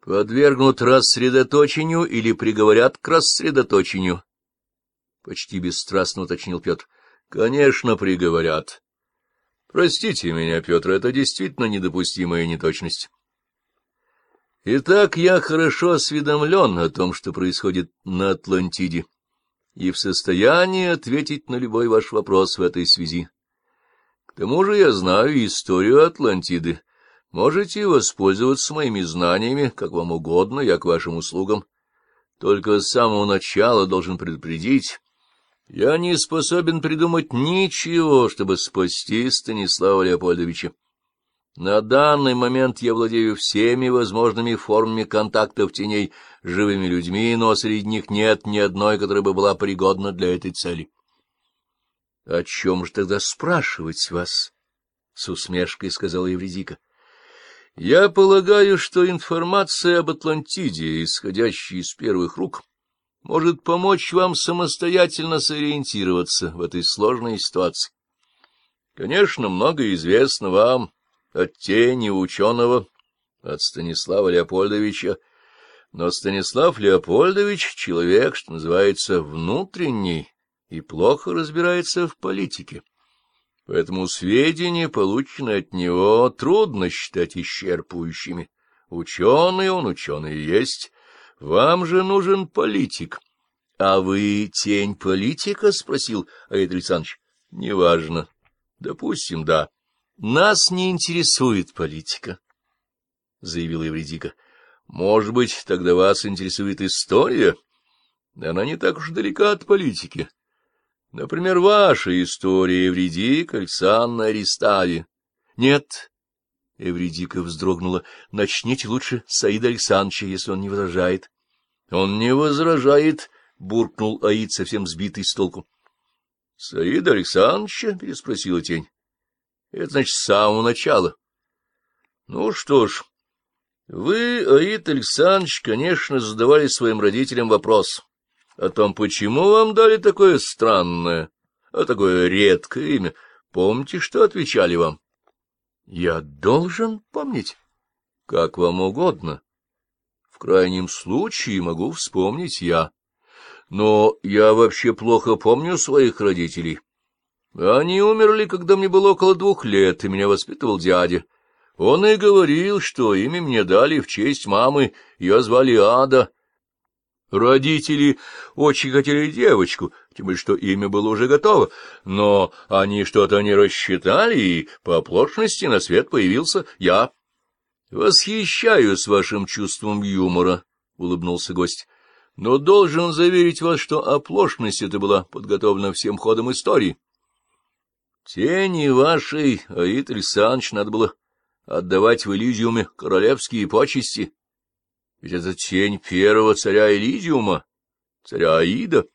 — Подвергнут рассредоточению или приговорят к рассредоточению? — почти бесстрастно уточнил Петр. — Конечно, приговорят. Простите меня, Петр, это действительно недопустимая неточность. Итак, я хорошо осведомлен о том, что происходит на Атлантиде, и в состоянии ответить на любой ваш вопрос в этой связи. К тому же я знаю историю Атлантиды. Можете воспользоваться моими знаниями, как вам угодно, я к вашим услугам. Только с самого начала должен предупредить, я не способен придумать ничего, чтобы спасти Станислава Леопольдовича. На данный момент я владею всеми возможными формами контактов теней с живыми людьми, но среди них нет ни одной, которая бы была пригодна для этой цели. — О чем же тогда спрашивать вас? — с усмешкой сказала Евредика. — Я полагаю, что информация об Атлантиде, исходящая из первых рук, может помочь вам самостоятельно сориентироваться в этой сложной ситуации. Конечно, многое известно вам от тени ученого, от Станислава Леопольдовича, но Станислав Леопольдович — человек, что называется, внутренний и плохо разбирается в политике. Поэтому сведения, полученные от него, трудно считать исчерпывающими. Ученый он, ученый есть, вам же нужен политик. — А вы тень политика? — спросил Аид Александрович. — Неважно. Допустим, да. Нас не интересует политика, — заявила Евредика. — Может быть, тогда вас интересует история? Она не так уж далека от политики. Например, ваша история Евредика, Александра Аристави. — Нет, Эвредика вздрогнула. — Начните лучше с Аида Александровича, если он не возражает. — Он не возражает, — буркнул Аид, совсем сбитый с толку. — Саида Александровича? — переспросила тень. — Это значит с самого начала. — Ну что ж, вы, Аид Александрович, конечно, задавали своим родителям вопрос о том, почему вам дали такое странное, а такое редкое имя. Помните, что отвечали вам? — я должен помнить? Как вам угодно. В крайнем случае могу вспомнить я. Но я вообще плохо помню своих родителей. Они умерли, когда мне было около двух лет, и меня воспитывал дядя. Он и говорил, что имя мне дали в честь мамы, ее звали Ада. Родители очень хотели девочку, тем более что имя было уже готово, но они что-то не рассчитали, и по оплошности на свет появился я. — Восхищаюсь вашим чувством юмора, — улыбнулся гость, — но должен заверить вас, что оплошность эта была подготовлена всем ходом истории. Тени вашей, Аид Александрович, надо было отдавать в Элизиуме королевские почести. Ведь это тень первого царя Элизиума, царя Аида.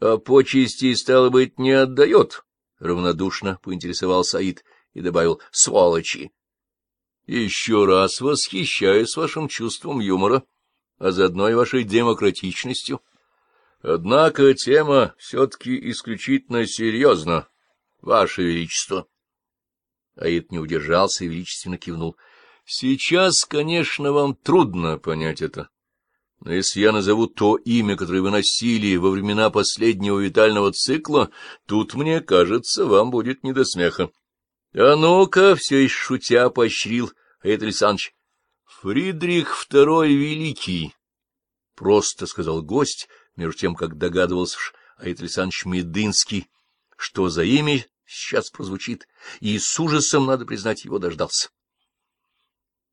А почести, стало быть, не отдает, — равнодушно поинтересовался Аид и добавил «сволочи». Еще раз восхищаюсь вашим чувством юмора, а заодно и вашей демократичностью. Однако тема все-таки исключительно серьезна, ваше величество. Аид не удержался и величественно кивнул — Сейчас, конечно, вам трудно понять это. Но если я назову то имя, которое вы носили во времена последнего витального цикла, тут, мне кажется, вам будет не до смеха. А ну-ка, все еще шутя поощрил Аид Александрович. Фридрих II Великий, — просто сказал гость, между тем, как догадывался Аид Александрович Медынский, что за имя сейчас прозвучит, и с ужасом, надо признать, его дождался. —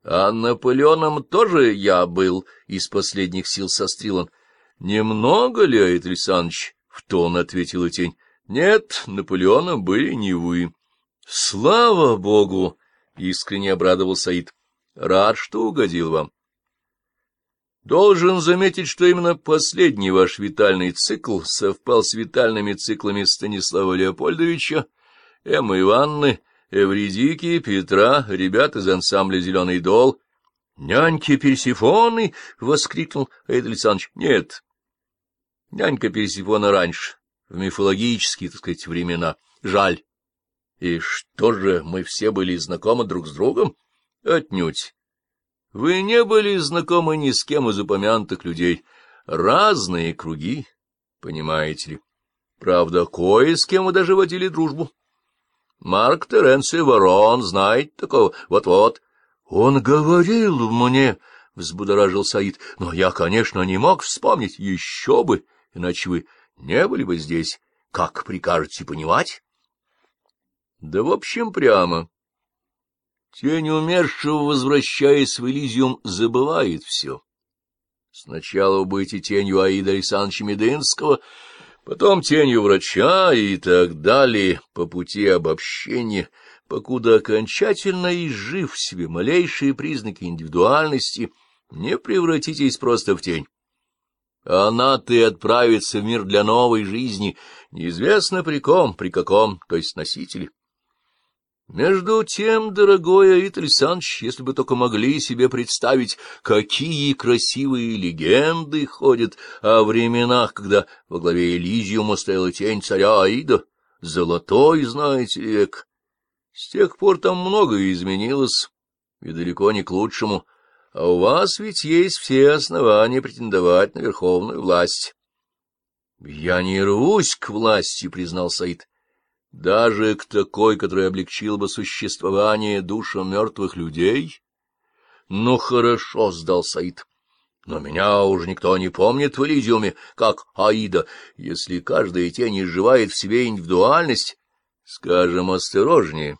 А Наполеоном тоже я был, — из последних сил сострил он. — Немного ли, Аид Александрович? — в тон ответила тень. — Нет, Наполеоном были не вы. — Слава Богу! — искренне обрадовался Аид. — Рад, что угодил вам. Должен заметить, что именно последний ваш витальный цикл совпал с витальными циклами Станислава Леопольдовича, Эммы Ивановны, Эвредики, Петра, ребят из ансамбля «Зеленый дол». — Няньки Персифоны! — воскликнул Аид Александрович. — Нет. Нянька Персифона раньше, в мифологические, так сказать, времена. Жаль. И что же, мы все были знакомы друг с другом? Отнюдь. Вы не были знакомы ни с кем из упомянутых людей. Разные круги, понимаете ли. Правда, кое с кем вы даже водили дружбу. Марк Теренций Ворон знает такого, вот-вот. Он говорил мне, — взбудоражил Саид, — но я, конечно, не мог вспомнить, еще бы, иначе вы не были бы здесь. Как прикажете понимать? Да, в общем, прямо. Тень умершего, возвращаясь в Элизиум, забывает все. Сначала вы будете тенью Аида Александровича Медынского, потом тенью врача и так далее, по пути обобщения, покуда окончательно изжив в себе малейшие признаки индивидуальности, не превратитесь просто в тень. Она-то и отправится в мир для новой жизни, неизвестно при ком, при каком, то есть носителе. Между тем, дорогой Аид Александрович, если бы только могли себе представить, какие красивые легенды ходят о временах, когда во главе Элизиума стояла тень царя Аида, золотой, знаете век. С тех пор там многое изменилось, и далеко не к лучшему, а у вас ведь есть все основания претендовать на верховную власть. — Я не рвусь к власти, — признал Саид даже к такой, которая облегчил бы существование душам мертвых людей? Ну, хорошо, — сдал Саид. Но меня уже никто не помнит в Элизиуме, как Аида. Если каждая тень изживает в себе индивидуальность, скажем осторожнее.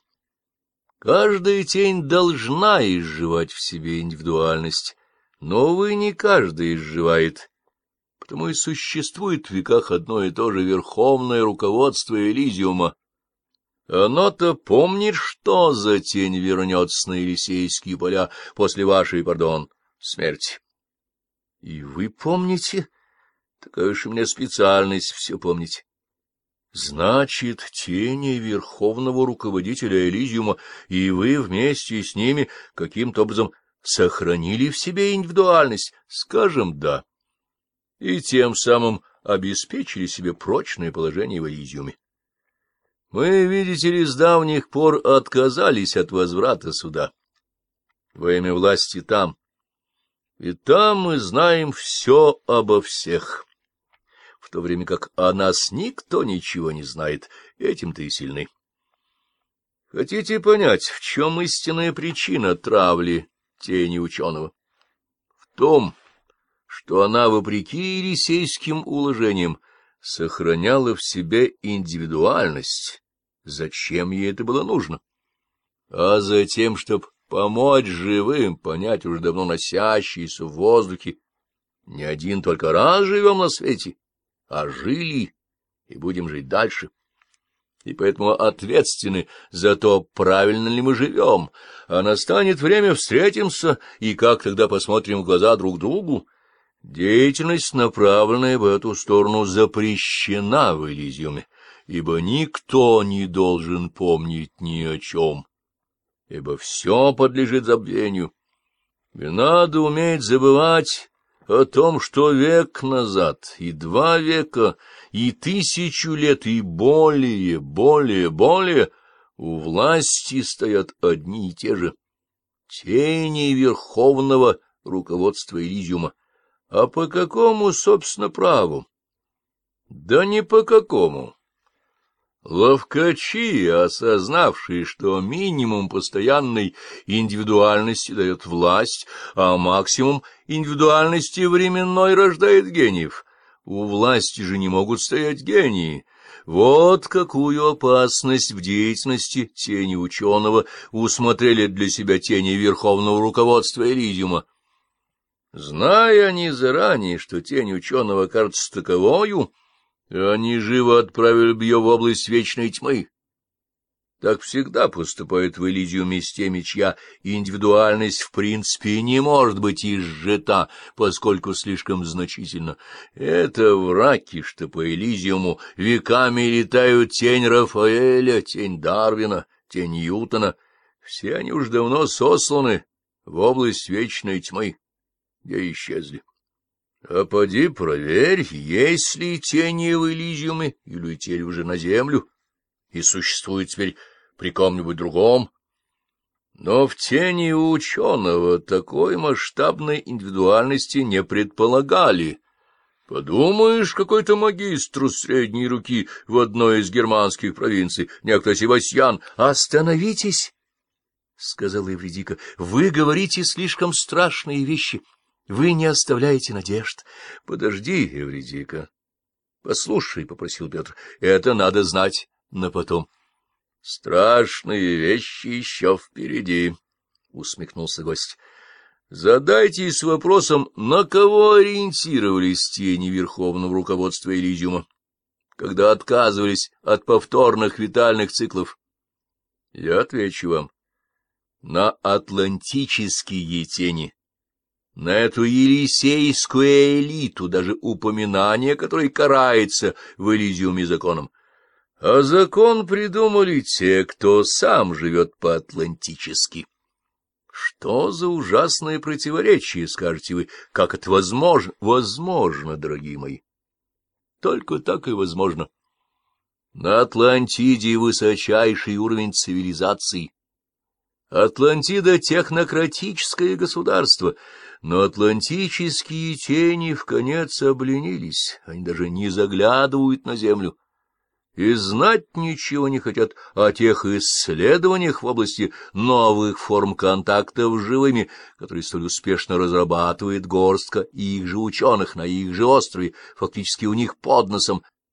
Каждая тень должна изживать в себе индивидуальность, но, вы не каждый изживает, потому и существует в веках одно и то же верховное руководство Элизиума, оно-то помнит, что за тень вернется на Елисейские поля после вашей, пардон, смерти. И вы помните? Такая уж у меня специальность все помнить. Значит, тени верховного руководителя Элизиума, и вы вместе с ними каким-то образом сохранили в себе индивидуальность, скажем «да», и тем самым обеспечили себе прочное положение в Элизиуме. Мы, видите ли, с давних пор отказались от возврата сюда. Во имя власти там. И там мы знаем все обо всех. В то время как о нас никто ничего не знает, этим-то и сильны. Хотите понять, в чем истинная причина травли тени ученого? В том, что она, вопреки елисейским уложениям, сохраняла в себе индивидуальность. Зачем ей это было нужно? А затем, чтобы помочь живым понять уже давно носящиеся в воздухе. Не один только раз живем на свете, а жили и будем жить дальше. И поэтому ответственны за то, правильно ли мы живем. А настанет время, встретимся, и как тогда посмотрим в глаза друг другу, Деятельность, направленная в эту сторону, запрещена в Элизиуме, ибо никто не должен помнить ни о чем, ибо все подлежит забвению. И надо уметь забывать о том, что век назад, и два века, и тысячу лет, и более, более, более у власти стоят одни и те же тени верховного руководства Элизиума, а по какому, собственно, праву? Да не по какому. Ловкачи, осознавшие, что минимум постоянной индивидуальности дает власть, а максимум индивидуальности временной рождает гениев. У власти же не могут стоять гении. Вот какую опасность в деятельности тени ученого усмотрели для себя тени верховного руководства Элизиума. Зная они заранее, что тень ученого кажется таковою, они живо отправили бы ее в область вечной тьмы. Так всегда поступают в Элизиуме с теми, чья индивидуальность в принципе не может быть изжита, поскольку слишком значительно. Это враки, что по Элизиуму веками летают тень Рафаэля, тень Дарвина, тень Ньютона. Все они уж давно сосланы в область вечной тьмы где исчезли. А поди проверь, есть ли тени в Элизиуме, или летели уже на землю, и существует теперь при ком-нибудь другом. Но в тени ученого такой масштабной индивидуальности не предполагали. Подумаешь, какой-то магистр средней руки в одной из германских провинций, некто Севастьян. Остановитесь! — сказала Евредика. — Вы говорите слишком страшные вещи. Вы не оставляете надежд. — Подожди, Евредика. — Послушай, — попросил Петр, — это надо знать на потом. — Страшные вещи еще впереди, — усмехнулся гость. Задайтесь вопросом, на кого ориентировались тени Верховного руководства Элизиума, когда отказывались от повторных витальных циклов. Я отвечу вам. На атлантические тени, на эту елисейскую элиту, даже упоминание которой карается в Элизиуме законом. А закон придумали те, кто сам живет по-атлантически. Что за ужасное противоречие, скажете вы, как это возможно? Возможно, дорогие мои. Только так и возможно. На Атлантиде высочайший уровень цивилизации. Атлантида — технократическое государство, но атлантические тени в конец обленились, они даже не заглядывают на землю и знать ничего не хотят о тех исследованиях в области новых форм контактов с живыми, которые столь успешно разрабатывает горстка их же ученых на их же острове, фактически у них под носом,